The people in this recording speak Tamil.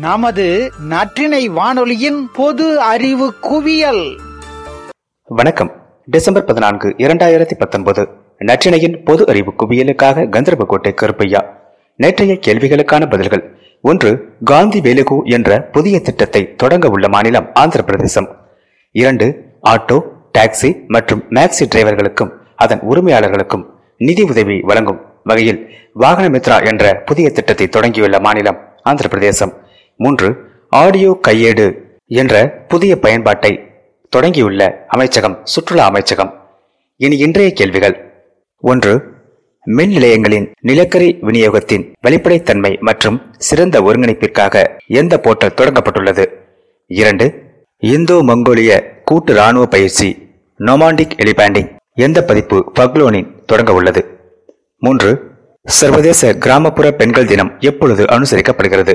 நமது நற்றினை வானொலியின் பொது அறிவு குவியல். வணக்கம். டிசம்பர் பதினான்கு இரண்டாயிரத்தி பத்தொன்பது. நற்றினையின் பொது அறிவு குவியலுக்காக கந்தர்போட்டை கருப்பையா. நேற்றைய கேள்விகளுக்கான பதில்கள். ஒன்று காந்தி வேலுகு என்ற புதிய திட்டத்தை தொடங்க உள்ள மாநிலம் ஆந்திர பிரதேசம் இரண்டு ஆட்டோ டாக்ஸி மற்றும் மேக்ஸி டிரைவர்களுக்கும் அதன் உரிமையாளர்களுக்கும் நிதி உதவி வழங்கும் வகையில் வாகன மித்ரா என்ற புதிய திட்டத்தை தொடங்கியுள்ள மாநிலம் ஆந்திர பிரதேசம் மூன்று ஆடியோ கையேடு என்ற புதிய பயன்பாட்டை தொடங்கியுள்ள அமைச்சகம் சுற்றுலா அமைச்சகம். இனி இன்றைய கேள்விகள். ஒன்று மின் நிலையங்களின் நிலக்கரி விநியோகத்தின் வெளிப்படைத்தன்மை மற்றும் சிறந்த ஒருங்கிணைப்பிற்காக எந்த போர்ட்டல் தொடங்கப்பட்டுள்ளது? இரண்டு இந்தோ மங்கோலிய கூட்டு ராணுவ பயிற்சி நொமாண்டிக் எலிபேண்டிங் எந்த பதிப்பு பக்லோனின் தொடங்க உள்ளது? மூன்று சர்வதேச கிராமப்புற பெண்கள் தினம் எப்பொழுது அனுசரிக்கப்படுகிறது?